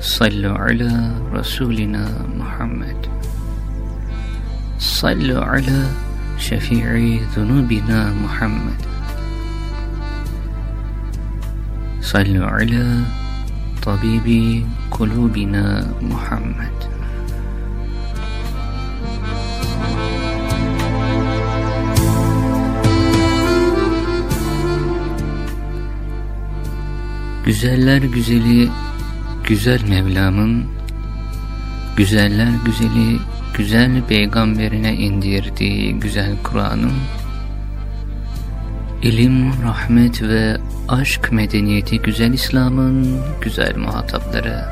Sallu ala Resulina Muhammed Sallu ala şefii zunubina Muhammed Sallu ala tabibi kulubina Muhammed Güzeller güzeli güzel Mevlam'ın güzeller güzeli güzel peygamberine indirdiği güzel Kur'an'ın ilim, rahmet ve aşk medeniyeti güzel İslam'ın güzel muhatapları.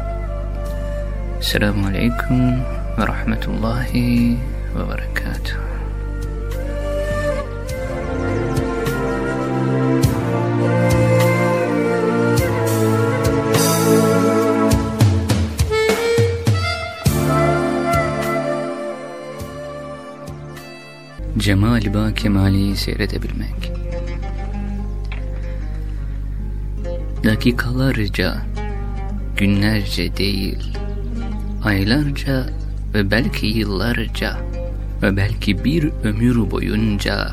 Selamun Aleyküm ve Rahmetullahi ve Berekatuhu. Cemal-i Kemali'yi seyredebilmek. Dakikalarca, günlerce değil, aylarca ve belki yıllarca ve belki bir ömür boyunca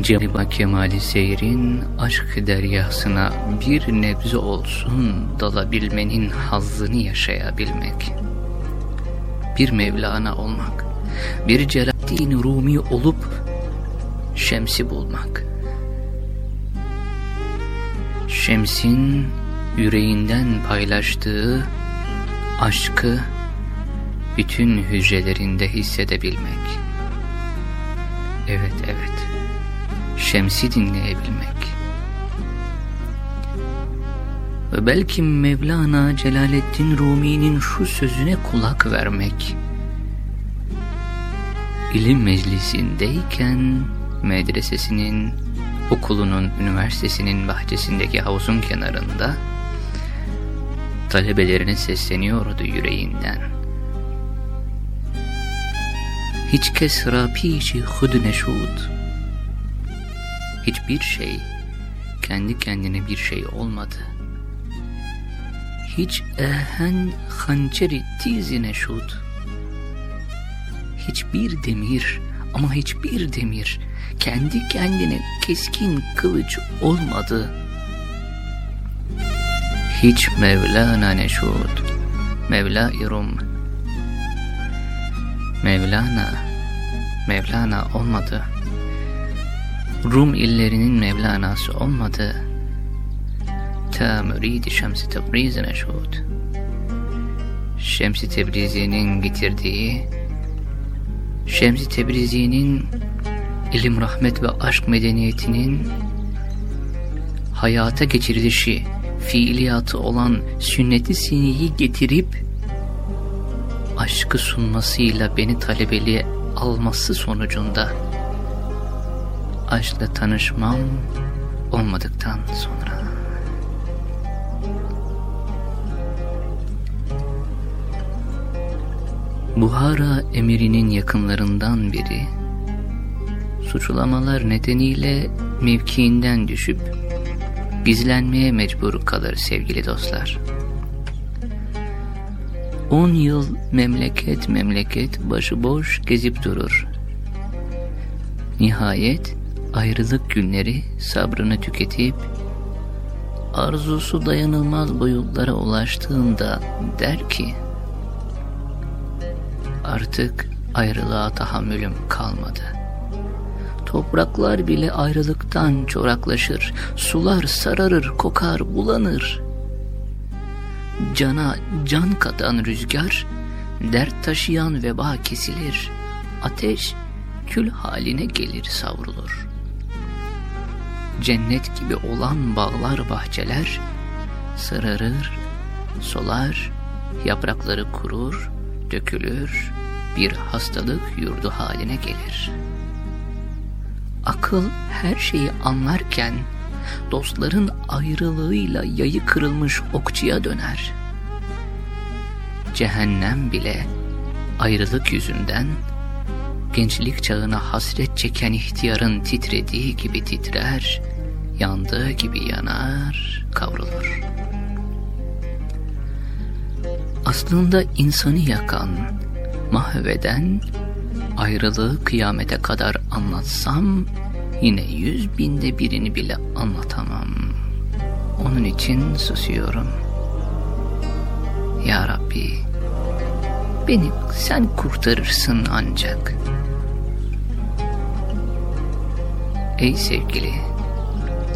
Cemal-i Kemali seyrin aşk deryasına bir nebze olsun dalabilmenin hazzını yaşayabilmek. Bir Mevlana olmak bir Celaleddin Rumi olup Şems'i bulmak. Şems'in yüreğinden paylaştığı aşkı bütün hücrelerinde hissedebilmek. Evet evet, Şems'i dinleyebilmek. Ve belki Mevlana Celaleddin Rumi'nin şu sözüne kulak vermek ilim meclisindeyken medresesinin, okulunun, üniversitesinin bahçesindeki havuzun kenarında talebelerine sesleniyordu yüreğinden. Hiç kes rapişi hud neşud. Hiçbir şey kendi kendine bir şey olmadı. Hiç ehen hançeri tizi neşud hiçbir demir ama hiçbir demir kendi kendine keskin kılıç olmadı. Hiç Mevlana neşud, Mevla-i Rum, Mevlana, Mevlana olmadı. Rum illerinin Mevlanası olmadı. Ta müridi Şems-i Tebrizi neşud. Şems-i Tebrizi'nin getirdiği Şemsi Tebrizi'nin ilim, rahmet ve aşk medeniyetinin hayata geçirilişi, fiiliyatı olan sünnet-i siniyi getirip aşkı sunmasıyla beni talebeliğe alması sonucunda aşkla tanışmam olmadıktan sonra Buhara emirinin yakınlarından biri, suçlamalar nedeniyle mevkiinden düşüp gizlenmeye mecbur kalır sevgili dostlar. On yıl memleket memleket başıboş gezip durur. Nihayet ayrılık günleri sabrını tüketip arzusu dayanılmaz boyutlara ulaştığında der ki Artık ayrılığa tahammülüm kalmadı. Topraklar bile ayrılıktan çoraklaşır, sular sararır, kokar, bulanır. Cana can katan rüzgar, dert taşıyan veba kesilir. Ateş kül haline gelir savrulur. Cennet gibi olan bağlar bahçeler sararır, solar, Yaprakları kurur, dökülür, bir hastalık yurdu haline gelir. Akıl her şeyi anlarken dostların ayrılığıyla yayı kırılmış okçuya döner. Cehennem bile ayrılık yüzünden gençlik çağına hasret çeken ihtiyarın titrediği gibi titrer, yandığı gibi yanar, kavrulur. Aslında insanı yakan, mahveden, ayrılığı kıyamete kadar anlatsam, yine yüz binde birini bile anlatamam. Onun için susuyorum. Ya Rabbi, beni sen kurtarırsın ancak. Ey sevgili,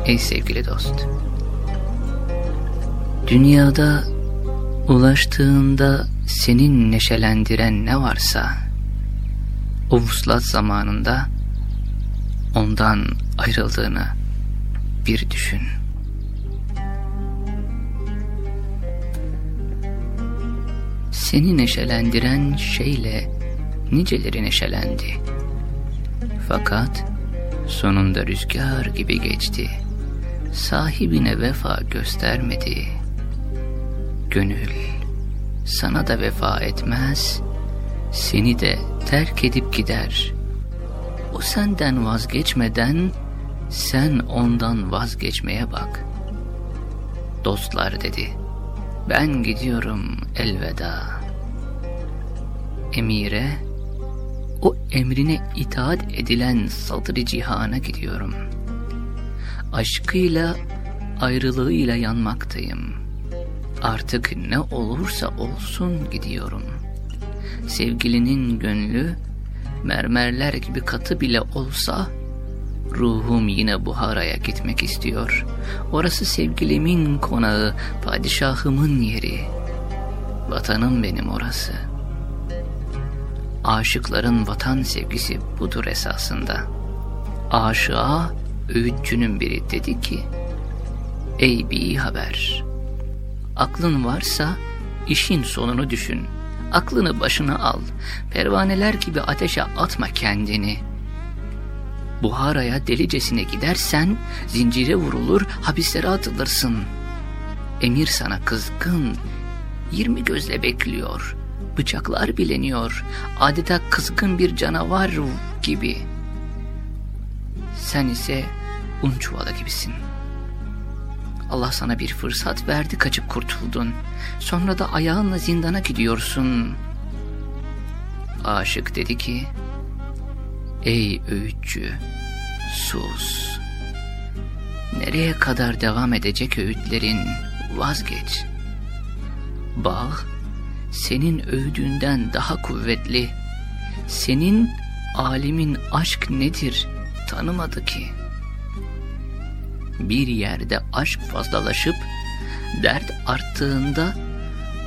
ey sevgili dost. Dünyada ulaştığında senin neşelendiren ne varsa, o vuslat zamanında ondan ayrıldığını bir düşün. Seni neşelendiren şeyle niceleri neşelendi. Fakat sonunda rüzgar gibi geçti. Sahibine vefa göstermedi. Gönül sana da vefa etmez, seni de terk edip gider. O senden vazgeçmeden sen ondan vazgeçmeye bak. Dostlar dedi, ben gidiyorum elveda. Emire, o emrine itaat edilen sadri cihana gidiyorum. Aşkıyla, ayrılığıyla yanmaktayım. Artık ne olursa olsun gidiyorum. Sevgilinin gönlü, mermerler gibi katı bile olsa, ruhum yine Buhara'ya gitmek istiyor. Orası sevgilimin konağı, padişahımın yeri. Vatanım benim orası.'' Aşıkların vatan sevgisi budur esasında. Aşığa öğütçünün biri dedi ki, Ey bir haber! Aklın varsa işin sonunu düşün. Aklını başına al. Pervaneler gibi ateşe atma kendini. Buhara'ya delicesine gidersen zincire vurulur, hapislere atılırsın. Emir sana kızgın, yirmi gözle bekliyor.'' bıçaklar bileniyor. Adeta kızgın bir canavar gibi. Sen ise un çuvalı gibisin. Allah sana bir fırsat verdi kaçıp kurtuldun. Sonra da ayağınla zindana gidiyorsun. Aşık dedi ki, Ey öğütçü, sus. Nereye kadar devam edecek öğütlerin vazgeç. Bağ senin övdüğünden daha kuvvetli. Senin alimin aşk nedir tanımadı ki. Bir yerde aşk fazlalaşıp dert arttığında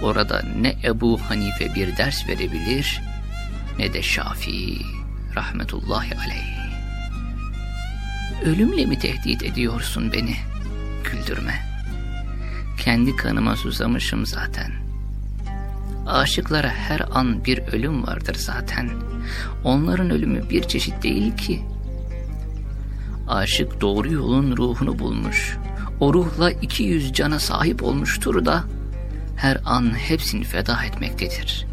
orada ne Ebu Hanife bir ders verebilir ne de Şafii rahmetullahi aleyh. Ölümle mi tehdit ediyorsun beni? Güldürme. Kendi kanıma susamışım zaten.'' Aşıklara her an bir ölüm vardır zaten. Onların ölümü bir çeşit değil ki. Aşık doğru yolun ruhunu bulmuş. O ruhla iki yüz cana sahip olmuştur da her an hepsini feda etmektedir.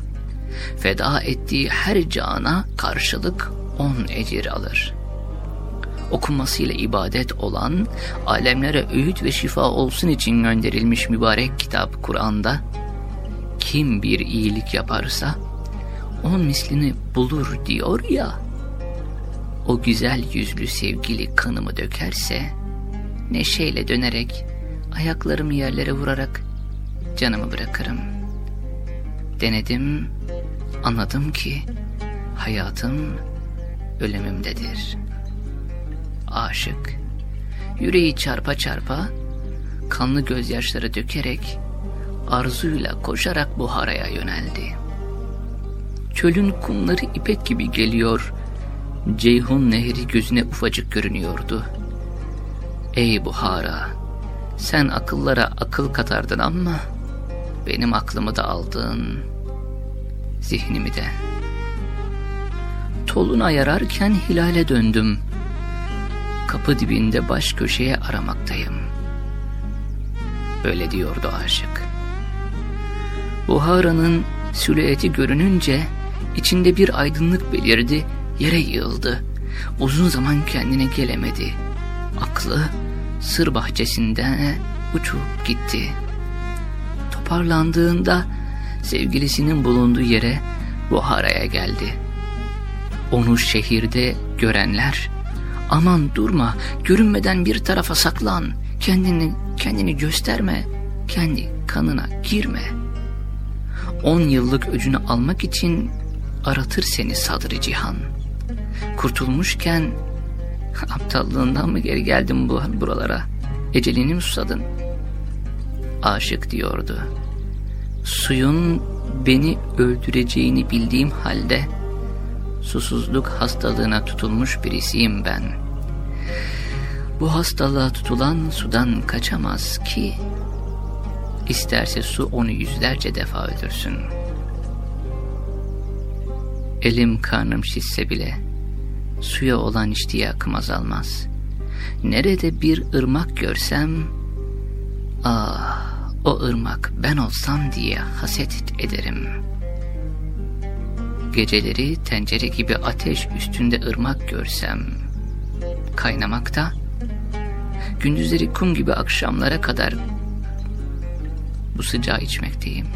Feda ettiği her cana karşılık on ecir alır. Okunmasıyla ibadet olan, alemlere öğüt ve şifa olsun için gönderilmiş mübarek kitap Kur'an'da kim bir iyilik yaparsa on mislini bulur diyor ya. O güzel yüzlü sevgili kanımı dökerse neşeyle dönerek ayaklarımı yerlere vurarak canımı bırakırım. Denedim, anladım ki hayatım ölümümdedir. Aşık, yüreği çarpa çarpa, kanlı gözyaşları dökerek arzuyla koşarak Buhara'ya yöneldi. Çölün kumları ipek gibi geliyor, Ceyhun nehri gözüne ufacık görünüyordu. Ey Buhara, sen akıllara akıl katardın ama benim aklımı da aldın, zihnimi de. Toluna yararken hilale döndüm. Kapı dibinde baş köşeye aramaktayım. Böyle diyordu aşık. Buhara'nın silüeti görününce içinde bir aydınlık belirdi, yere yığıldı. Uzun zaman kendine gelemedi. Aklı sır bahçesinden uçup gitti. Toparlandığında sevgilisinin bulunduğu yere Buhara'ya geldi. Onu şehirde görenler aman durma görünmeden bir tarafa saklan kendini kendini gösterme kendi kanına girme. On yıllık öcünü almak için aratır seni sadrı cihan. Kurtulmuşken aptallığından mı geri geldin bu buralara? Ecelini mi susadın? Aşık diyordu. Suyun beni öldüreceğini bildiğim halde susuzluk hastalığına tutulmuş birisiyim ben. Bu hastalığa tutulan sudan kaçamaz ki. İsterse su onu yüzlerce defa öldürsün. Elim karnım şişse bile suya olan iştiyakım azalmaz. Nerede bir ırmak görsem, ah o ırmak ben olsam diye haset ederim. Geceleri tencere gibi ateş üstünde ırmak görsem, kaynamakta, gündüzleri kum gibi akşamlara kadar bu sıcağı içmekteyim.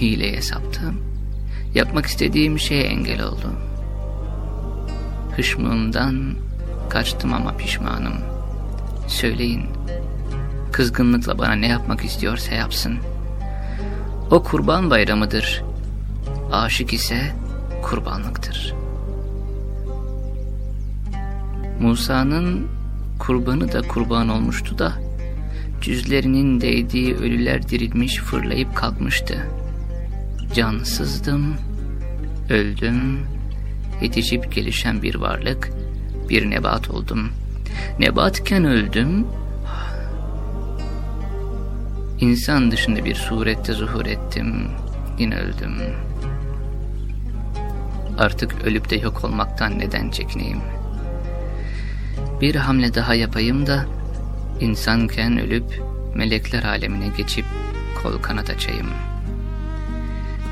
Hileye saptım, yapmak istediğim şeye engel oldum. Hışmından kaçtım ama pişmanım. Söyleyin, kızgınlıkla bana ne yapmak istiyorsa yapsın. O kurban bayramıdır. Aşık ise kurbanlıktır. Musa'nın kurbanı da kurban olmuştu da, cüzlerinin değdiği ölüler dirilmiş fırlayıp kalkmıştı. Cansızdım, öldüm, yetişip gelişen bir varlık, bir nebat oldum. Nebatken öldüm, İnsan dışında bir surette zuhur ettim, yine öldüm. Artık ölüp de yok olmaktan neden çekineyim? Bir hamle daha yapayım da, insanken ölüp melekler alemine geçip kol kanat açayım.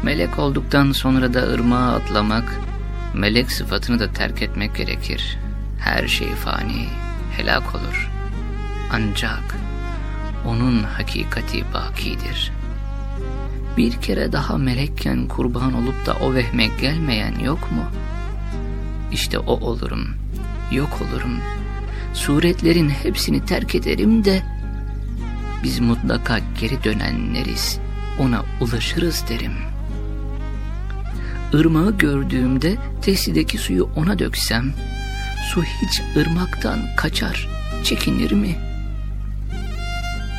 Melek olduktan sonra da ırmağa atlamak, melek sıfatını da terk etmek gerekir. Her şey fani, helak olur. Ancak onun hakikati bakidir. Bir kere daha melekken kurban olup da o vehme gelmeyen yok mu? İşte o olurum, yok olurum. Suretlerin hepsini terk ederim de biz mutlaka geri dönenleriz, ona ulaşırız derim. Irmağı gördüğümde testideki suyu ona döksem, su hiç ırmaktan kaçar, çekinir mi?''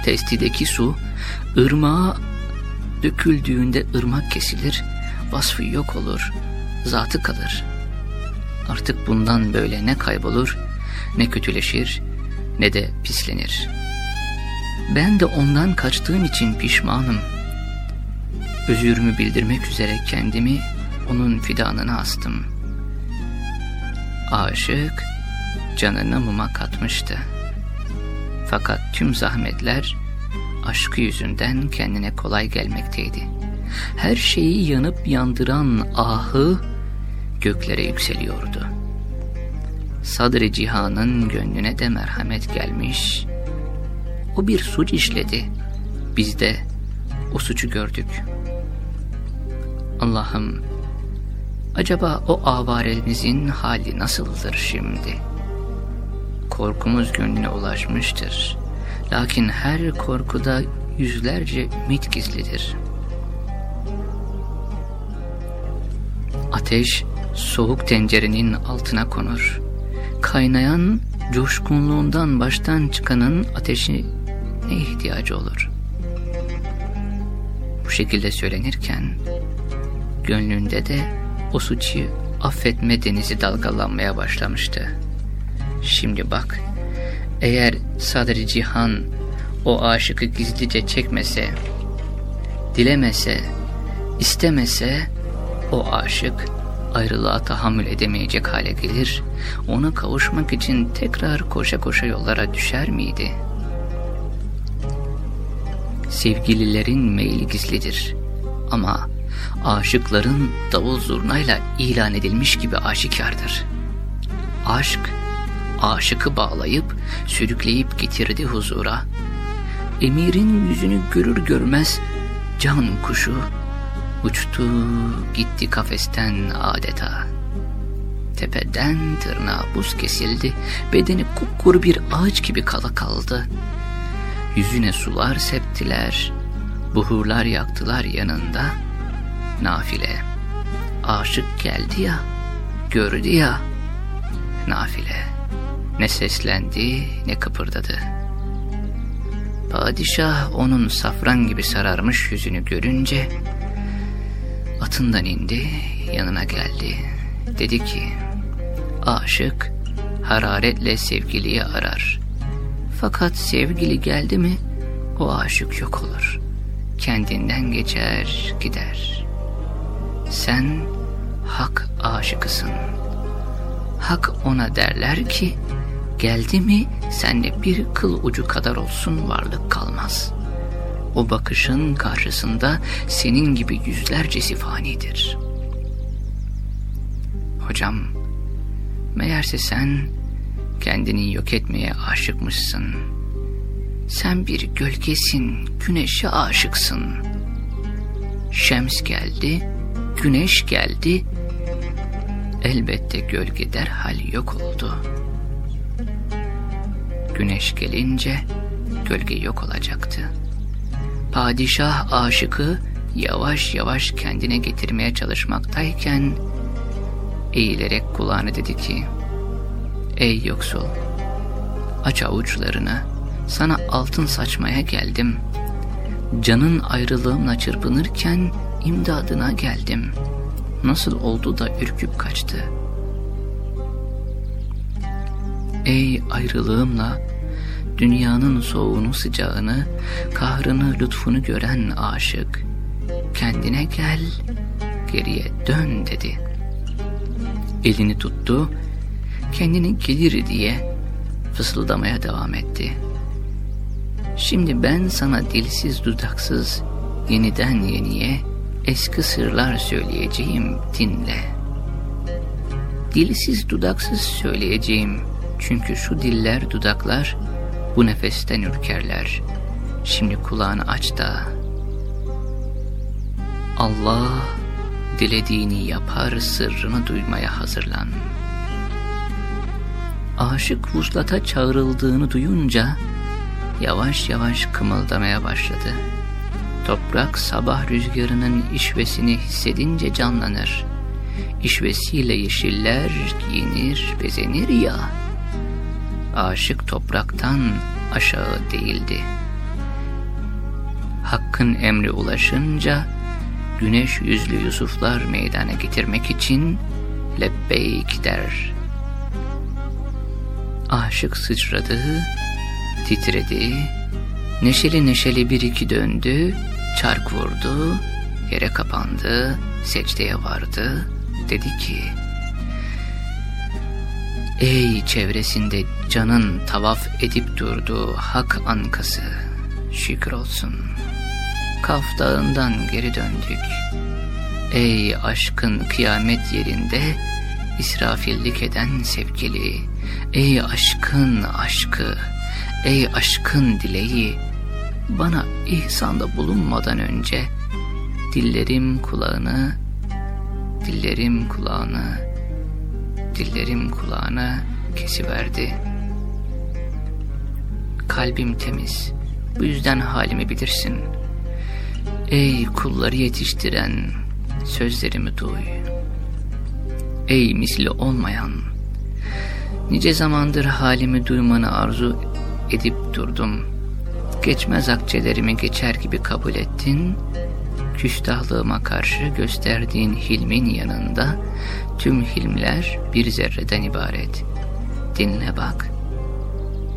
Testideki su ırmağa döküldüğünde ırmak kesilir, vasfı yok olur, zatı kalır. Artık bundan böyle ne kaybolur, ne kötüleşir, ne de pislenir. Ben de ondan kaçtığım için pişmanım. Özürümü bildirmek üzere kendimi onun fidanına astım. Aşık canını muma katmıştı. Fakat tüm zahmetler aşkı yüzünden kendine kolay gelmekteydi. Her şeyi yanıp yandıran ahı göklere yükseliyordu. Sadri cihanın gönlüne de merhamet gelmiş. O bir suç işledi. Biz de o suçu gördük. Allah'ım, acaba o avaremizin hali nasıldır şimdi?'' korkumuz gönlüne ulaşmıştır. Lakin her korkuda yüzlerce ümit gizlidir. Ateş soğuk tencerenin altına konur. Kaynayan coşkunluğundan baştan çıkanın ateşi ne ihtiyacı olur? Bu şekilde söylenirken gönlünde de o suçu affetme denizi dalgalanmaya başlamıştı. Şimdi bak, eğer Sadri Cihan o aşıkı gizlice çekmese dilemese, istemese o aşık ayrılığa tahammül edemeyecek hale gelir, ona kavuşmak için tekrar koşa koşa yollara düşer miydi? Sevgililerin meyli gizlidir ama aşıkların davul zurnayla ilan edilmiş gibi aşikardır. Aşk, aşıkı bağlayıp, sürükleyip getirdi huzura. Emirin yüzünü görür görmez can kuşu uçtu gitti kafesten adeta. Tepeden tırnağa buz kesildi, bedeni kupkuru bir ağaç gibi kala kaldı. Yüzüne sular septiler, buhurlar yaktılar yanında. Nafile, aşık geldi ya, gördü ya, nafile. Ne seslendi ne kıpırdadı. Padişah onun safran gibi sararmış yüzünü görünce atından indi, yanına geldi. Dedi ki, aşık hararetle sevgiliyi arar. Fakat sevgili geldi mi o aşık yok olur. Kendinden geçer gider. Sen hak aşıkısın. Hak ona derler ki geldi mi sende bir kıl ucu kadar olsun varlık kalmaz. O bakışın karşısında senin gibi yüzlercesi fanidir. Hocam, meğerse sen kendini yok etmeye aşıkmışsın. Sen bir gölgesin, güneşe aşıksın. Şems geldi, güneş geldi, elbette gölge derhal yok oldu. Güneş gelince gölge yok olacaktı. Padişah aşıkı yavaş yavaş kendine getirmeye çalışmaktayken eğilerek kulağına dedi ki Ey yoksul aç avuçlarını sana altın saçmaya geldim. Canın ayrılığımla çırpınırken imdadına geldim. Nasıl oldu da ürküp kaçtı? Ey ayrılığımla dünyanın soğuğunu sıcağını, kahrını lütfunu gören aşık, kendine gel, geriye dön dedi. Elini tuttu, kendini gelir diye fısıldamaya devam etti. Şimdi ben sana dilsiz dudaksız, yeniden yeniye eski sırlar söyleyeceğim dinle. Dilsiz dudaksız söyleyeceğim çünkü şu diller dudaklar bu nefesten ürkerler. Şimdi kulağını aç da Allah dilediğini yapar sırrını duymaya hazırlan. Aşık vuslata çağrıldığını duyunca yavaş yavaş kımıldamaya başladı. Toprak sabah rüzgarının işvesini hissedince canlanır. İşvesiyle yeşiller giyinir, bezenir ya aşık topraktan aşağı değildi. Hakkın emri ulaşınca güneş yüzlü Yusuflar meydana getirmek için lebbeyk der. Aşık sıçradı, titredi, neşeli neşeli bir iki döndü, çark vurdu, yere kapandı, secdeye vardı, dedi ki, Ey çevresinde canın tavaf edip durduğu hak ankası, şükür olsun. Kaf dağından geri döndük. Ey aşkın kıyamet yerinde israfillik eden sevgili, ey aşkın aşkı, ey aşkın dileği, bana ihsanda bulunmadan önce dillerim kulağını, dillerim kulağını, dillerim kulağına kesiverdi. Kalbim temiz, bu yüzden halimi bilirsin. Ey kulları yetiştiren, sözlerimi duy. Ey misli olmayan, nice zamandır halimi duymanı arzu edip durdum. Geçmez akçelerimi geçer gibi kabul ettin, küstahlığıma karşı gösterdiğin hilmin yanında tüm hilmler bir zerreden ibaret. Dinle bak.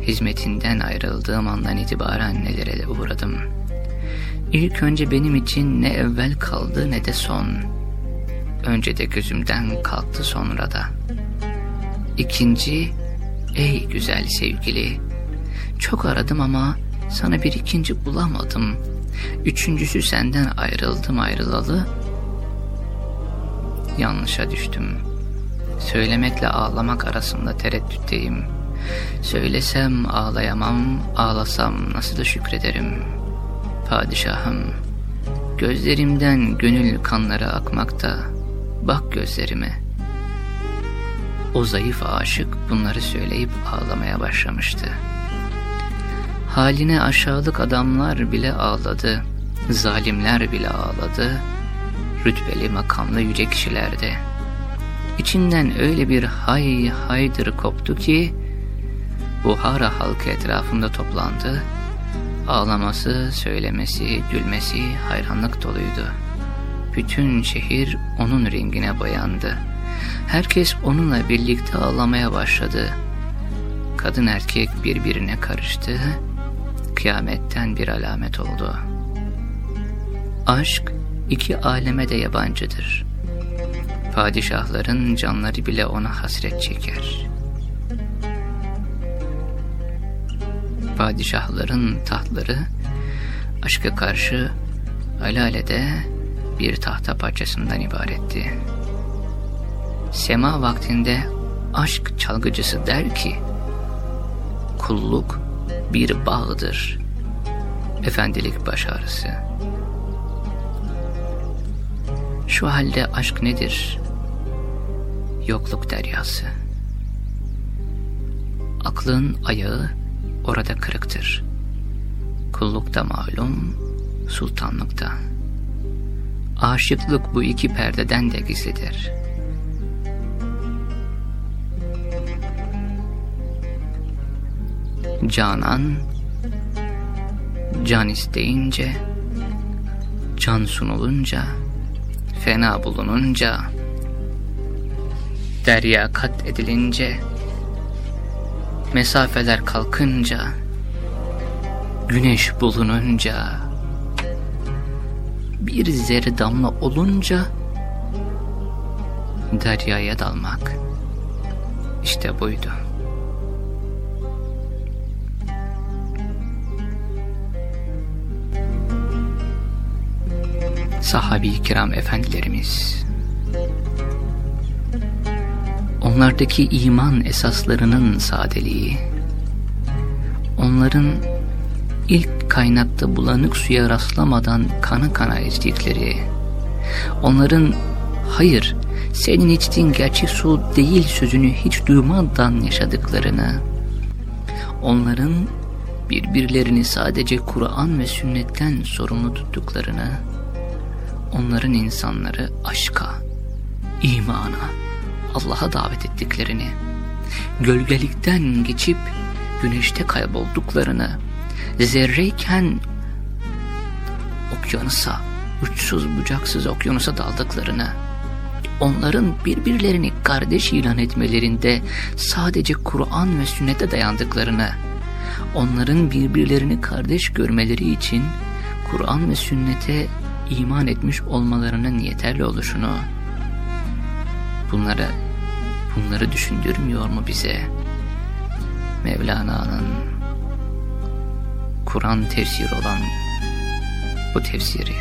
Hizmetinden ayrıldığım andan itibaren nelere uğradım. İlk önce benim için ne evvel kaldı ne de son. Önce de gözümden kalktı sonra da. İkinci, ey güzel sevgili, çok aradım ama sana bir ikinci bulamadım. Üçüncüsü senden ayrıldım ayrılalı. Yanlışa düştüm. Söylemekle ağlamak arasında tereddütteyim. Söylesem ağlayamam, ağlasam nasıl da şükrederim. Padişahım, gözlerimden gönül kanları akmakta. Bak gözlerime. O zayıf aşık bunları söyleyip ağlamaya başlamıştı. Haline aşağılık adamlar bile ağladı, zalimler bile ağladı, rütbeli makamlı yüce kişilerde. İçinden öyle bir hay haydır koptu ki, Buhara halkı etrafında toplandı, ağlaması, söylemesi, gülmesi hayranlık doluydu. Bütün şehir onun rengine boyandı. Herkes onunla birlikte ağlamaya başladı. Kadın erkek birbirine karıştı, kıyametten bir alamet oldu. Aşk iki aleme de yabancıdır. Padişahların canları bile ona hasret çeker. Padişahların tahtları aşka karşı alalede bir tahta parçasından ibaretti. Sema vaktinde aşk çalgıcısı der ki, kulluk bir bağdır, efendilik baş ağrısı. Şu halde aşk nedir? Yokluk deryası. Aklın ayağı orada kırıktır. Kullukta malum, sultanlıkta. Aşıklık bu iki perdeden de gizlidir. Canan, can isteyince, can sunulunca, fena bulununca, derya kat edilince, mesafeler kalkınca, güneş bulununca, bir zerre damla olunca, deryaya dalmak, işte buydu. Sahabi kiram efendilerimiz. Onlardaki iman esaslarının sadeliği, onların ilk kaynakta bulanık suya rastlamadan kana kana içtikleri, onların hayır senin içtiğin gerçek su değil sözünü hiç duymadan yaşadıklarını, onların birbirlerini sadece Kur'an ve sünnetten sorumlu tuttuklarını, onların insanları aşka, imana, Allah'a davet ettiklerini, gölgelikten geçip güneşte kaybolduklarını, zerreyken okyanusa, uçsuz bucaksız okyanusa daldıklarını, onların birbirlerini kardeş ilan etmelerinde sadece Kur'an ve sünnete dayandıklarını, onların birbirlerini kardeş görmeleri için Kur'an ve sünnete iman etmiş olmalarının yeterli oluşunu bunları bunları düşündürmüyor mu bize Mevlana'nın Kur'an tefsiri olan bu tefsiri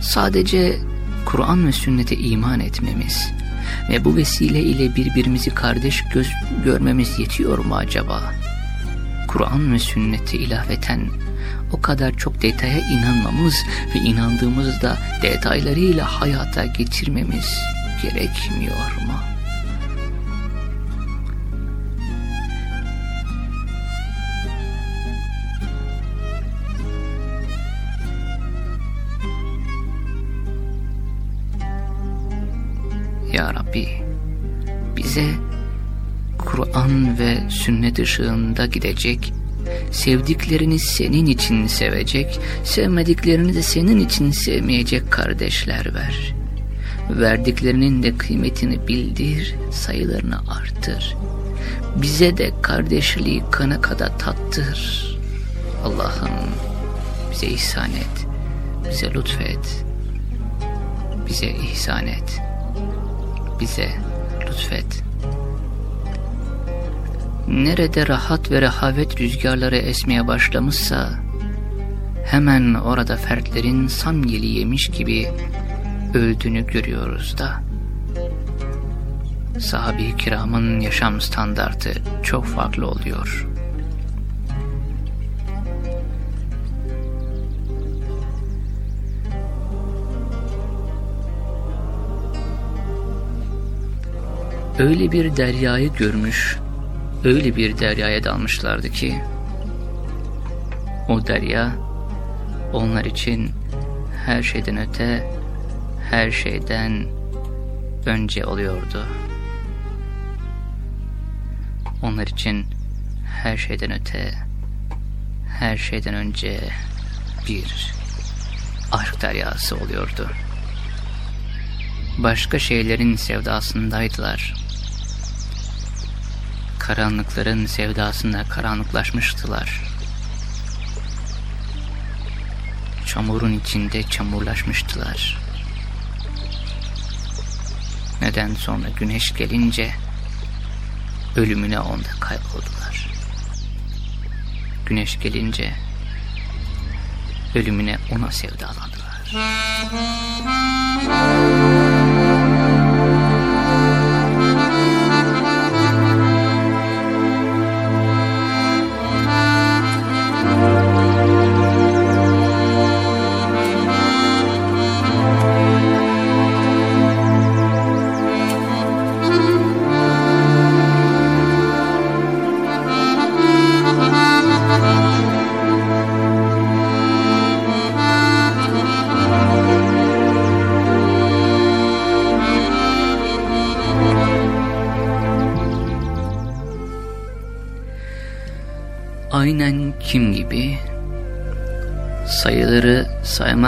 sadece Kur'an ve sünnete iman etmemiz ve bu vesile ile birbirimizi kardeş göz görmemiz yetiyor mu acaba? Kur'an ve sünnete ilaveten o kadar çok detaya inanmamız ve inandığımızda detaylarıyla hayata geçirmemiz gerekmiyor mu? Ya Rabbi bize Kur'an ve sünnet ışığında gidecek Sevdiklerini senin için sevecek, sevmediklerini de senin için sevmeyecek kardeşler ver. Verdiklerinin de kıymetini bildir, sayılarını arttır. Bize de kardeşliği kana kada tattır. Allah'ım bize ihsan et, bize lütfet, bize ihsan et, bize lütfet. Nerede rahat ve rehavet rüzgarları esmeye başlamışsa, hemen orada fertlerin sanyeli yemiş gibi öldüğünü görüyoruz da. Sahabi kiramın yaşam standartı çok farklı oluyor. Öyle bir deryayı görmüş, öyle bir deryaya dalmışlardı ki, o derya onlar için her şeyden öte, her şeyden önce oluyordu. Onlar için her şeyden öte, her şeyden önce bir aşk deryası oluyordu. Başka şeylerin sevdasındaydılar. Karanlıkların sevdasında karanlıklaşmıştılar. Çamurun içinde çamurlaşmıştılar. Neden sonra güneş gelince ölümüne onda kayboldular. Güneş gelince ölümüne ona sevdalandılar.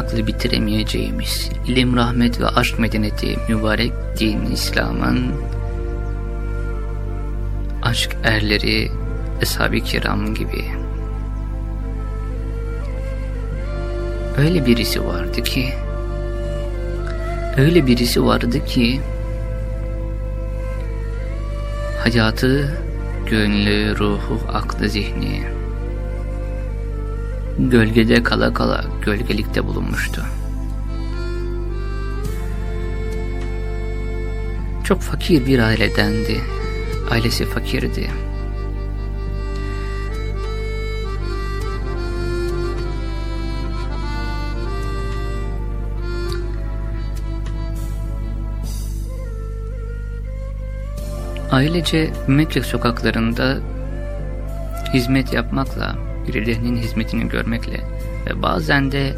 Saymakla bitiremeyeceğimiz ilim, rahmet ve aşk medeniyeti mübarek din İslam'ın aşk erleri Eshab-ı Kiram gibi. Öyle birisi vardı ki öyle birisi vardı ki hayatı gönlü, ruhu, aklı, zihni gölgede kala kala gölgelikte bulunmuştu. Çok fakir bir ailedendi. Ailesi fakirdi. Ailece Mekke sokaklarında hizmet yapmakla, birilerinin hizmetini görmekle ve bazen de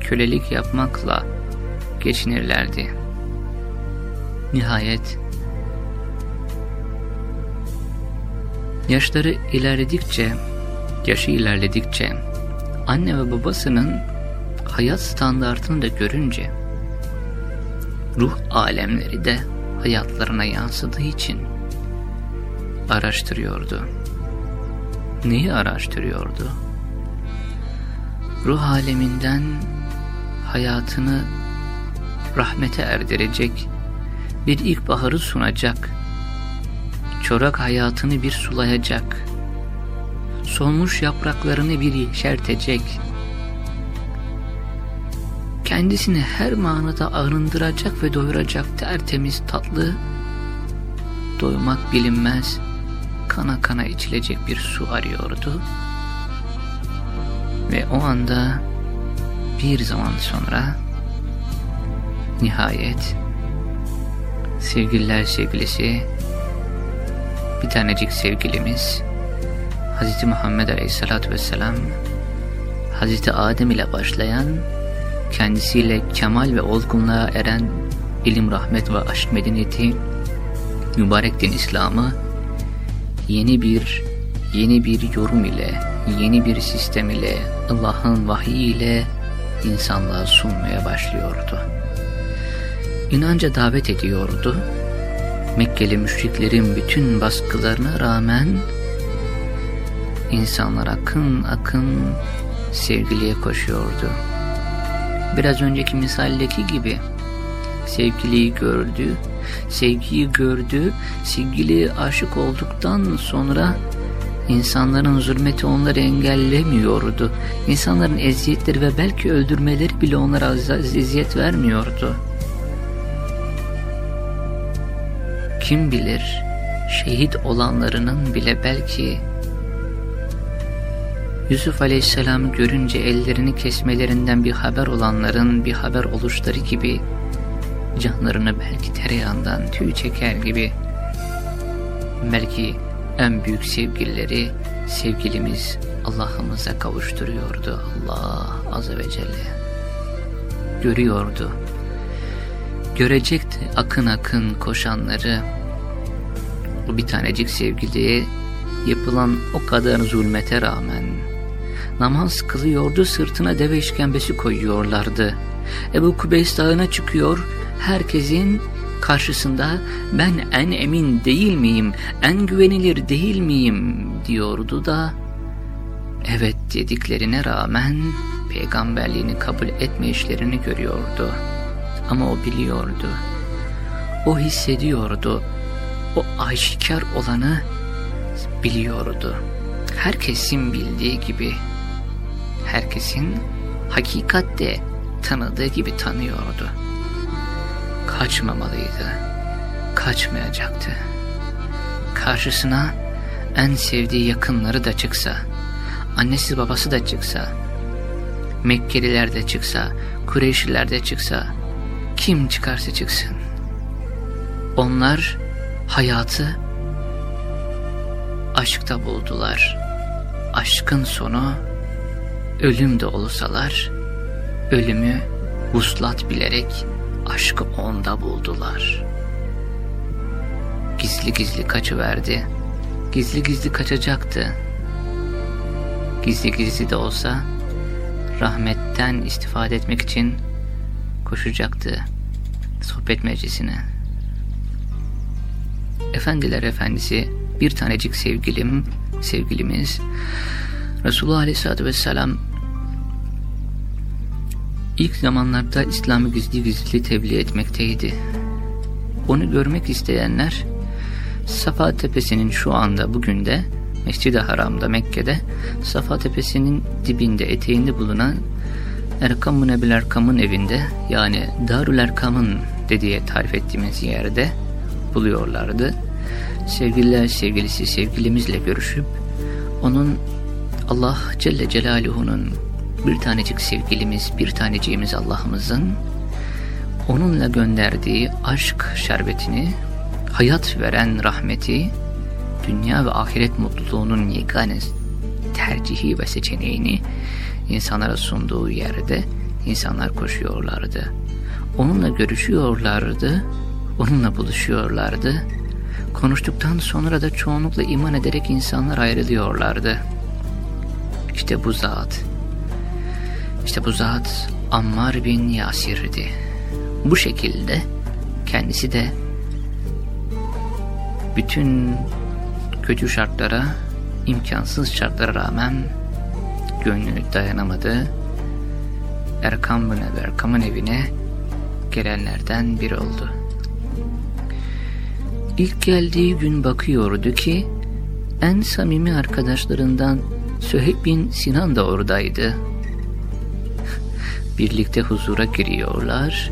kölelik yapmakla geçinirlerdi. Nihayet yaşları ilerledikçe, yaşı ilerledikçe anne ve babasının hayat standartını da görünce ruh alemleri de hayatlarına yansıdığı için araştırıyordu. Neyi araştırıyordu? Ruh aleminden hayatını rahmete erdirecek, bir ilkbaharı sunacak, çorak hayatını bir sulayacak, solmuş yapraklarını bir yeşertecek, kendisini her manada arındıracak ve doyuracak tertemiz tatlı, doymak bilinmez, kana kana içilecek bir su arıyordu. Ve o anda bir zaman sonra nihayet sevgililer sevgilisi bir tanecik sevgilimiz Hz. Muhammed Aleyhisselatü Vesselam Hz. Adem ile başlayan kendisiyle kemal ve olgunluğa eren ilim, rahmet ve aşk medeniyeti mübarek din İslam'ı yeni bir yeni bir yorum ile, yeni bir sistem ile, Allah'ın vahiy ile insanlığa sunmaya başlıyordu. İnanca davet ediyordu. Mekkeli müşriklerin bütün baskılarına rağmen insanlar akın akın sevgiliye koşuyordu. Biraz önceki misaldeki gibi sevgiliyi gördü, sevgiyi gördü, sevgili aşık olduktan sonra insanların zulmeti onları engellemiyordu. İnsanların eziyetleri ve belki öldürmeleri bile onlara eziyet vermiyordu. Kim bilir şehit olanlarının bile belki Yusuf Aleyhisselam'ı görünce ellerini kesmelerinden bir haber olanların bir haber oluşları gibi canlarını belki tereyağından tüy çeker gibi. Belki en büyük sevgilileri sevgilimiz Allah'ımıza kavuşturuyordu. Allah Azze ve Celle. Görüyordu. Görecekti akın akın koşanları. O bir tanecik sevgiliye yapılan o kadar zulmete rağmen namaz kılıyordu sırtına deve işkembesi koyuyorlardı. Ebu Kubeys dağına çıkıyor herkesin karşısında ben en emin değil miyim, en güvenilir değil miyim diyordu da evet dediklerine rağmen peygamberliğini kabul etme işlerini görüyordu. Ama o biliyordu, o hissediyordu, o aşikar olanı biliyordu. Herkesin bildiği gibi, herkesin hakikatte tanıdığı gibi tanıyordu. Kaçmamalıydı, kaçmayacaktı. Karşısına en sevdiği yakınları da çıksa, annesi babası da çıksa, Mekkeliler de çıksa, Kureyşliler de çıksa, kim çıkarsa çıksın. Onlar hayatı aşkta buldular. Aşkın sonu ölüm de olsalar ölümü vuslat bilerek aşkı onda buldular. Gizli gizli kaçıverdi. Gizli gizli kaçacaktı. Gizli gizli de olsa rahmetten istifade etmek için koşacaktı sohbet meclisine. Efendiler efendisi bir tanecik sevgilim, sevgilimiz Resulullah Aleyhisselatü Vesselam ilk zamanlarda İslam'ı gizli gizli tebliğ etmekteydi. Onu görmek isteyenler Safa Tepesi'nin şu anda bugün de Mescid-i Haram'da Mekke'de Safa Tepesi'nin dibinde eteğinde bulunan Erkam-ı Nebil Erkam'ın evinde yani Darül Erkam'ın dediği tarif ettiğimiz yerde buluyorlardı. Sevgililer sevgilisi sevgilimizle görüşüp onun Allah Celle Celaluhu'nun bir tanecik sevgilimiz, bir taneciğimiz Allah'ımızın onunla gönderdiği aşk şerbetini, hayat veren rahmeti, dünya ve ahiret mutluluğunun yegane tercihi ve seçeneğini insanlara sunduğu yerde insanlar koşuyorlardı. Onunla görüşüyorlardı, onunla buluşuyorlardı. Konuştuktan sonra da çoğunlukla iman ederek insanlar ayrılıyorlardı. İşte bu zat, işte bu zat Ammar bin Yasir'di. Bu şekilde kendisi de bütün kötü şartlara, imkansız şartlara rağmen gönlü dayanamadı. Erkam bin Erkam'ın evine gelenlerden biri oldu. İlk geldiği gün bakıyordu ki en samimi arkadaşlarından Süheyb bin Sinan da oradaydı. Birlikte huzura giriyorlar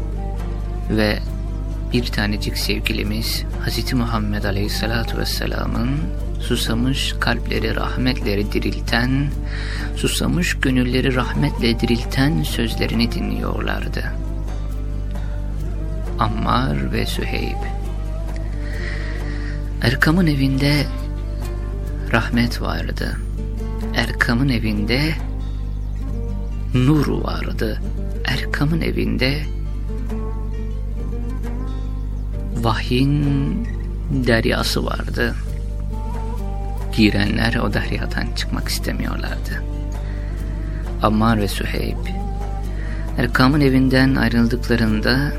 ve bir tanecik sevgilimiz Hz. Muhammed Aleyhisselatü Vesselam'ın susamış kalpleri rahmetleri dirilten, susamış gönülleri rahmetle dirilten sözlerini dinliyorlardı. Ammar ve Süheyb Erkam'ın evinde rahmet vardı. Erkam'ın evinde nur vardı. Erkam'ın evinde vahyin deryası vardı. Girenler o deryadan çıkmak istemiyorlardı. Ammar ve Süheyb Erkam'ın evinden ayrıldıklarında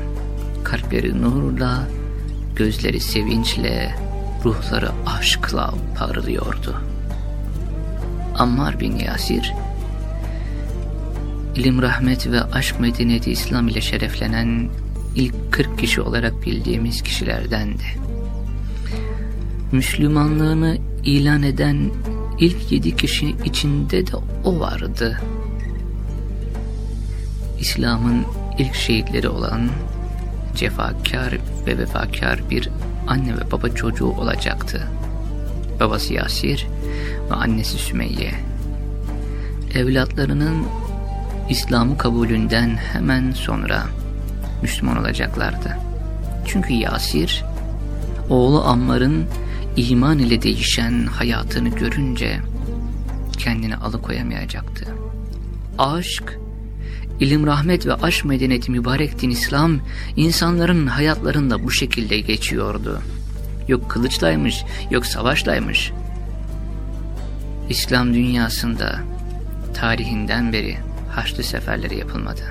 kalpleri nurla, gözleri sevinçle, ruhları aşkla parlıyordu. Ammar bin Yasir, ilim, rahmet ve aşk medeniyeti İslam ile şereflenen ilk 40 kişi olarak bildiğimiz kişilerdendi. Müslümanlığını ilan eden ilk yedi kişi içinde de o vardı. İslam'ın ilk şehitleri olan cefakar ve vefakar bir anne ve baba çocuğu olacaktı. Babası Yasir ve annesi Sümeyye. Evlatlarının İslam'ı kabulünden hemen sonra Müslüman olacaklardı. Çünkü Yasir, oğlu Ammar'ın iman ile değişen hayatını görünce kendini alıkoyamayacaktı. Aşk, ilim, rahmet ve aşk medeniyeti mübarek din İslam insanların hayatlarında bu şekilde geçiyordu. Yok kılıçlaymış, yok savaşlaymış. İslam dünyasında tarihinden beri Haçlı seferleri yapılmadı.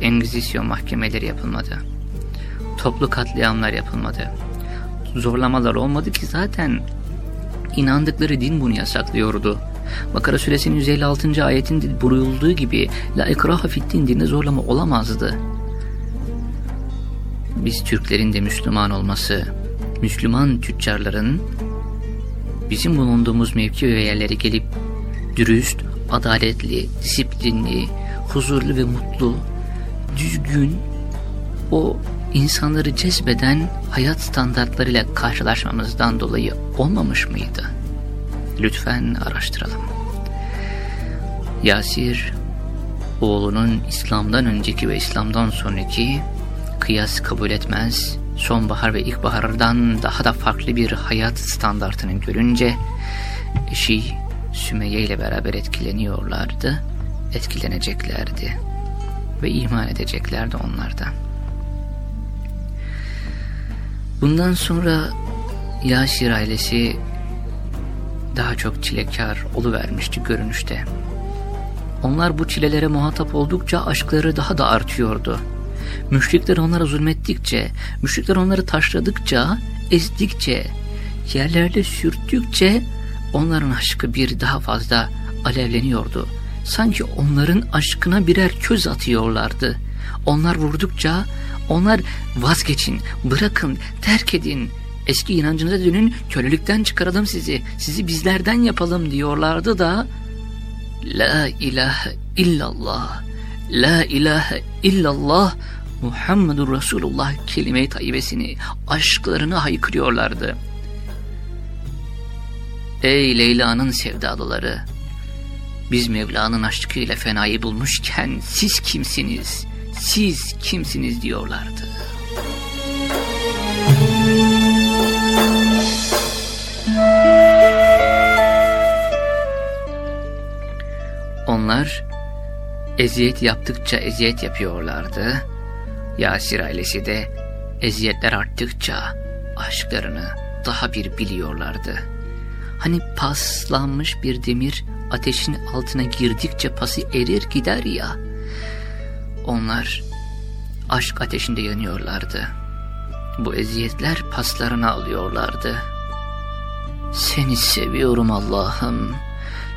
Engizisyon mahkemeleri yapılmadı. Toplu katliamlar yapılmadı. Zorlamalar olmadı ki zaten inandıkları din bunu yasaklıyordu. Bakara suresinin 156. ayetinde buyurulduğu gibi La ikraha fittin dinde zorlama olamazdı. Biz Türklerin de Müslüman olması, Müslüman tüccarların bizim bulunduğumuz mevki ve yerlere gelip dürüst, adaletli, disiplinli, huzurlu ve mutlu, düzgün, o insanları cezbeden hayat standartlarıyla karşılaşmamızdan dolayı olmamış mıydı? Lütfen araştıralım. Yasir, oğlunun İslam'dan önceki ve İslam'dan sonraki kıyas kabul etmez, sonbahar ve ilkbahardan daha da farklı bir hayat standartını görünce eşi Sümeyye ile beraber etkileniyorlardı, etkileneceklerdi ve iman edeceklerdi onlardan. Bundan sonra Yaşir ailesi daha çok çilekar oluvermişti görünüşte. Onlar bu çilelere muhatap oldukça aşkları daha da artıyordu. Müşrikler onlara zulmettikçe, müşrikler onları taşladıkça, ezdikçe, yerlerde sürttükçe onların aşkı bir daha fazla alevleniyordu. Sanki onların aşkına birer köz atıyorlardı. Onlar vurdukça onlar vazgeçin, bırakın, terk edin, eski inancınıza dönün, kölelikten çıkaralım sizi, sizi bizlerden yapalım diyorlardı da La ilahe illallah, La ilahe illallah Muhammedur Resulullah kelime-i aşklarını haykırıyorlardı. Ey Leyla'nın sevdalıları! Biz Mevla'nın aşkıyla fenayı bulmuşken siz kimsiniz? Siz kimsiniz diyorlardı. Onlar eziyet yaptıkça eziyet yapıyorlardı. Yasir ailesi de eziyetler arttıkça aşklarını daha bir biliyorlardı. Hani paslanmış bir demir ateşin altına girdikçe pası erir gider ya. Onlar aşk ateşinde yanıyorlardı. Bu eziyetler paslarına alıyorlardı. Seni seviyorum Allah'ım.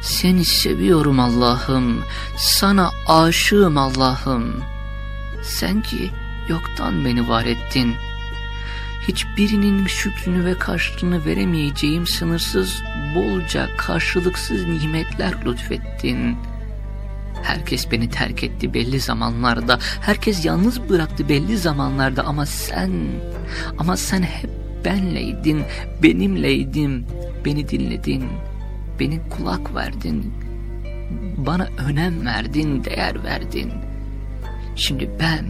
Seni seviyorum Allah'ım. Sana aşığım Allah'ım. Sen ki yoktan beni var ettin. Hiçbirinin şükrünü ve karşılığını veremeyeceğim sınırsız, bolca, karşılıksız nimetler lütfettin.'' Herkes beni terk etti belli zamanlarda. Herkes yalnız bıraktı belli zamanlarda ama sen, ama sen hep benleydin, benimleydin. Beni dinledin, beni kulak verdin. Bana önem verdin, değer verdin. Şimdi ben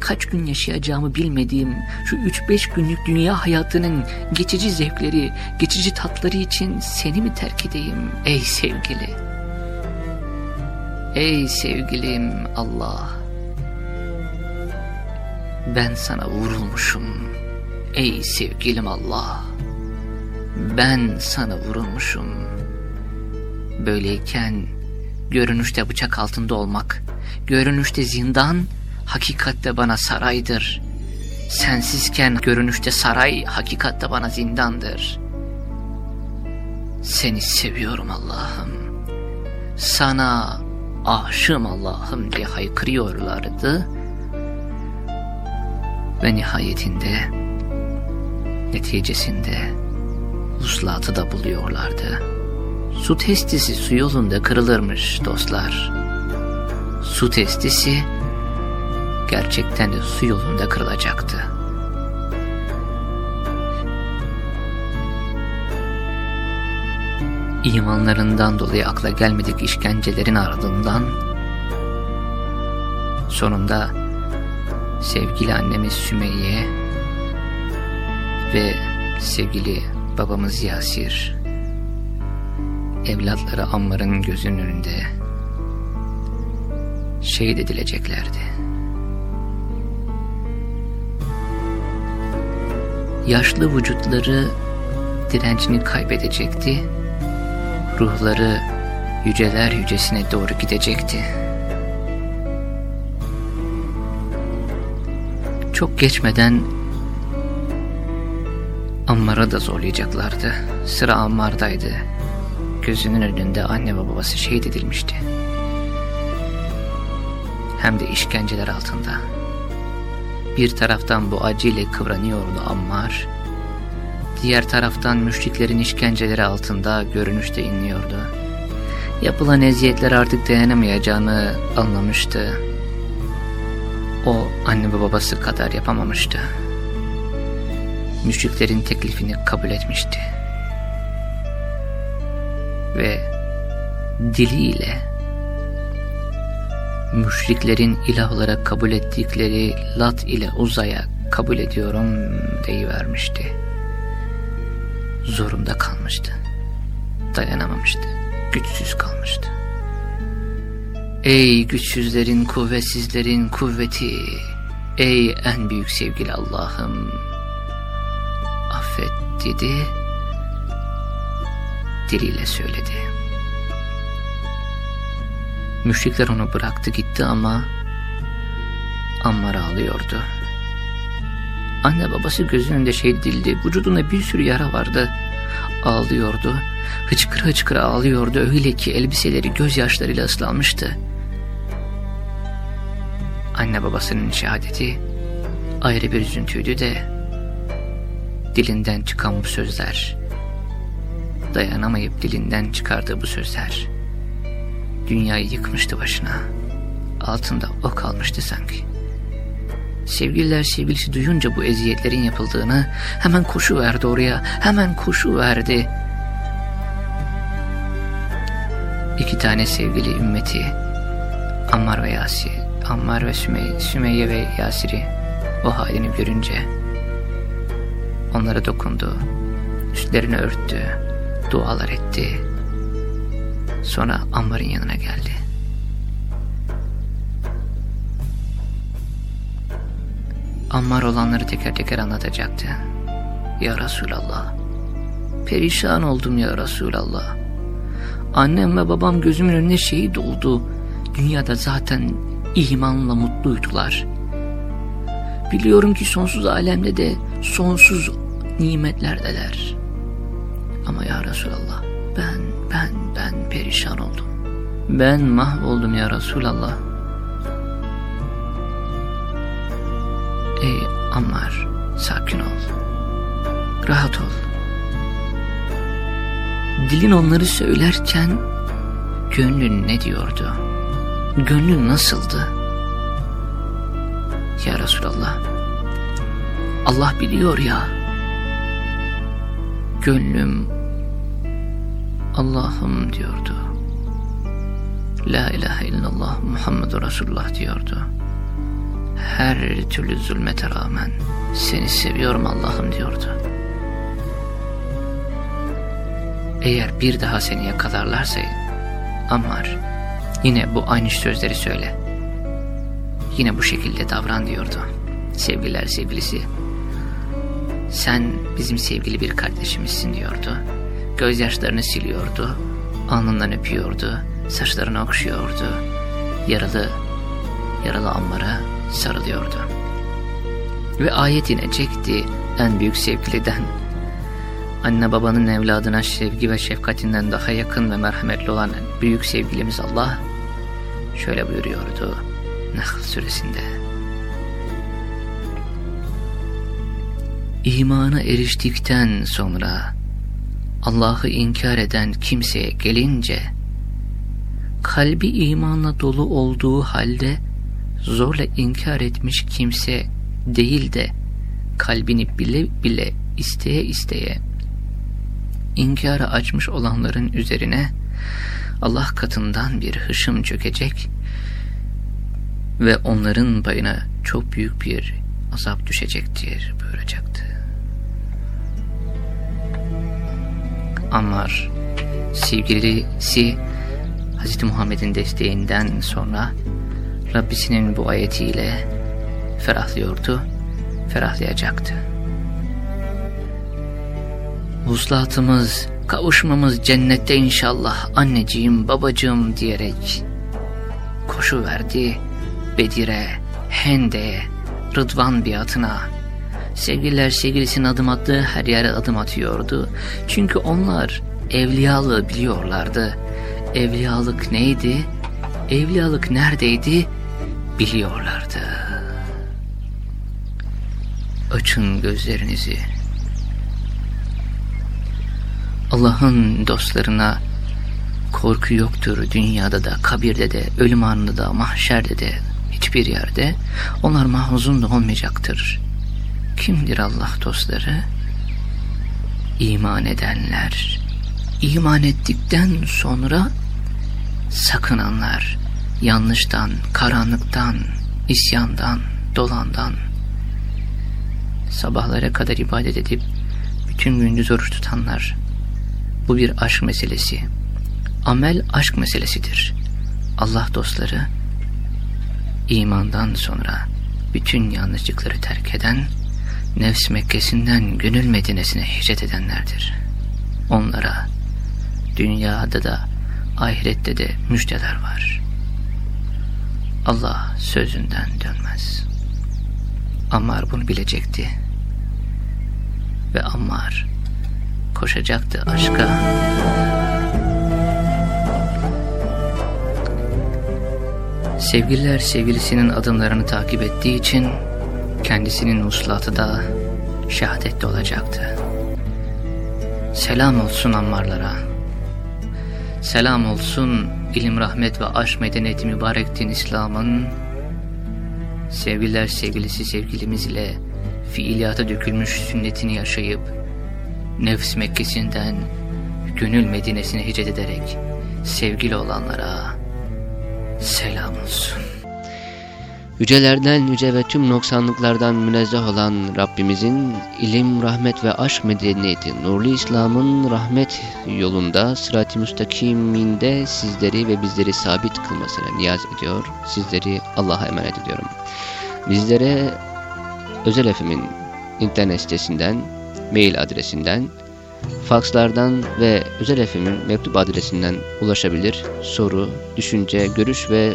kaç gün yaşayacağımı bilmediğim şu üç beş günlük dünya hayatının geçici zevkleri, geçici tatları için seni mi terk edeyim ey sevgili?'' Ey sevgilim Allah! Ben sana vurulmuşum. Ey sevgilim Allah! Ben sana vurulmuşum. Böyleyken görünüşte bıçak altında olmak, görünüşte zindan, hakikatte bana saraydır. Sensizken görünüşte saray, hakikatte bana zindandır. seni seviyorum Allah'ım. Sana aşığım Allah'ım diye haykırıyorlardı. Ve nihayetinde, neticesinde vuslatı da buluyorlardı. Su testisi su yolunda kırılırmış dostlar. Su testisi gerçekten de su yolunda kırılacaktı. İmanlarından dolayı akla gelmedik işkencelerin ardından sonunda sevgili annemiz Sümeyye ve sevgili babamız Yasir evlatları Ammar'ın gözünün önünde şehit edileceklerdi. Yaşlı vücutları direncini kaybedecekti. Ruhları yüceler yücesine doğru gidecekti. Çok geçmeden Ammar'a da zorlayacaklardı. Sıra Ammar'daydı. Gözünün önünde anne ve babası şehit edilmişti. Hem de işkenceler altında. Bir taraftan bu acıyla kıvranıyordu Ammar. Diğer taraftan müşriklerin işkenceleri altında görünüşte inliyordu. Yapılan eziyetler artık dayanamayacağını anlamıştı. O anne ve babası kadar yapamamıştı. Müşriklerin teklifini kabul etmişti. Ve diliyle müşriklerin ilahlara kabul ettikleri Lat ile Uzay'a kabul ediyorum deyivermişti. Zorunda kalmıştı. Dayanamamıştı. Güçsüz kalmıştı. Ey güçsüzlerin, kuvvetsizlerin kuvveti, ey en büyük sevgili Allah'ım, affet dedi, diliyle söyledi. Müşrikler onu bıraktı gitti ama Ammar ağlıyordu. Anne babası gözünün önünde şey dildi, vücudunda bir sürü yara vardı. Ağlıyordu, hıçkıra hıçkıra ağlıyordu öyle ki elbiseleri gözyaşlarıyla ıslanmıştı. Anne babasının şehadeti ayrı bir üzüntüydü de dilinden çıkan bu sözler dayanamayıp dilinden çıkardığı bu sözler dünyayı yıkmıştı başına. Altında o kalmıştı sanki. Sevgililer sevgilisi duyunca bu eziyetlerin yapıldığını hemen koşu verdi oraya, hemen koşu verdi. İki tane sevgili ümmeti, Ammar ve Yasir, Ammar ve Sümey Sümeyye ve Yasir'i o halini görünce onlara dokundu, üstlerini örttü, dualar etti. Sonra Ammar'ın yanına geldi. Ammar olanları teker teker anlatacaktı. Ya Resulallah, perişan oldum ya Resulallah. Annem ve babam gözümün önüne şehit oldu. Dünyada zaten imanla mutluydular. Biliyorum ki sonsuz alemde de sonsuz nimetlerdeler. Ama ya Resulallah ben, ben, ben perişan oldum. Ben mahvoldum ya Resulallah. Ey Ammar sakin ol. Rahat ol. Dilin onları söylerken gönlün ne diyordu? Gönlün nasıldı? Ya Resulallah. Allah biliyor ya. Gönlüm Allah'ım diyordu. La ilahe illallah Muhammedur Resulullah diyordu. Her türlü zulmete rağmen seni seviyorum Allah'ım diyordu. Eğer bir daha seni yakalarlarsa Ammar yine bu aynı sözleri söyle. Yine bu şekilde davran diyordu. Sevgililer sevgilisi. Sen bizim sevgili bir kardeşimizsin diyordu. Gözyaşlarını siliyordu. Alnından öpüyordu. Saçlarını okşuyordu. Yaralı, yaralı Ammar'a sarılıyordu. Ve ayet inecekti en büyük sevgiliden. Anne babanın evladına sevgi ve şefkatinden daha yakın ve merhametli olan büyük sevgilimiz Allah şöyle buyuruyordu Nahl suresinde. İmana eriştikten sonra Allah'ı inkar eden kimseye gelince kalbi imanla dolu olduğu halde zorla inkar etmiş kimse değil de kalbini bile bile isteye isteye inkara açmış olanların üzerine Allah katından bir hışım çökecek ve onların payına çok büyük bir azap düşecektir buyuracaktı. Ammar sevgilisi Hz. Muhammed'in desteğinden sonra Rabbisinin bu ayetiyle ferahlıyordu, ferahlayacaktı. Vuslatımız, kavuşmamız cennette inşallah anneciğim, babacığım diyerek koşu verdi Bedir'e, Hende'ye, Rıdvan biatına. Sevgililer sevgilisinin adım attığı her yere adım atıyordu. Çünkü onlar evliyalığı biliyorlardı. Evliyalık neydi? Evliyalık neredeydi? Biliyorlardı. Açın gözlerinizi. Allah'ın dostlarına korku yoktur dünyada da, kabirde de, ölüm anında da, mahşerde de, hiçbir yerde. Onlar mahzun da olmayacaktır. Kimdir Allah dostları? İman edenler. İman ettikten sonra sakınanlar. Yanlıştan, karanlıktan, isyandan, dolandan. Sabahlara kadar ibadet edip bütün gündüz oruç tutanlar. Bu bir aşk meselesi. Amel aşk meselesidir. Allah dostları imandan sonra bütün yanlışlıkları terk eden, nefs Mekkesi'nden gönül Medine'sine hicret edenlerdir. Onlara dünyada da ahirette de müjdeler var. Allah sözünden dönmez. Ammar bunu bilecekti. Ve Ammar koşacaktı aşka. Sevgililer sevgilisinin adımlarını takip ettiği için kendisinin muslatı da şehadette olacaktı. Selam olsun ammarlara. Selam olsun ilim, rahmet ve aşk medeniyeti mübarek din İslam'ın sevgililer sevgilisi sevgilimiz ile fiiliyata dökülmüş sünnetini yaşayıp nefs Mekkesi'nden gönül Medine'sine hicret ederek sevgili olanlara selam olsun. Yücelerden yüce ve tüm noksanlıklardan münezzeh olan Rabbimizin ilim, rahmet ve aşk medeniyeti, nurlu İslam'ın rahmet yolunda sırat-ı müstakiminde sizleri ve bizleri sabit kılmasına niyaz ediyor. Sizleri Allah'a emanet ediyorum. Bizlere Özel Efem'in internet sitesinden, mail adresinden, fakslardan ve Özel Efem'in mektup adresinden ulaşabilir, soru, düşünce, görüş ve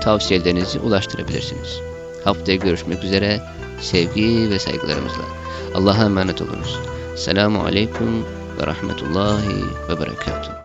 tavsiyelerinizi ulaştırabilirsiniz. Haftaya görüşmek üzere sevgi ve saygılarımızla. Allah'a emanet olunuz. Selamun Aleyküm ve Rahmetullahi ve Berekatuhu.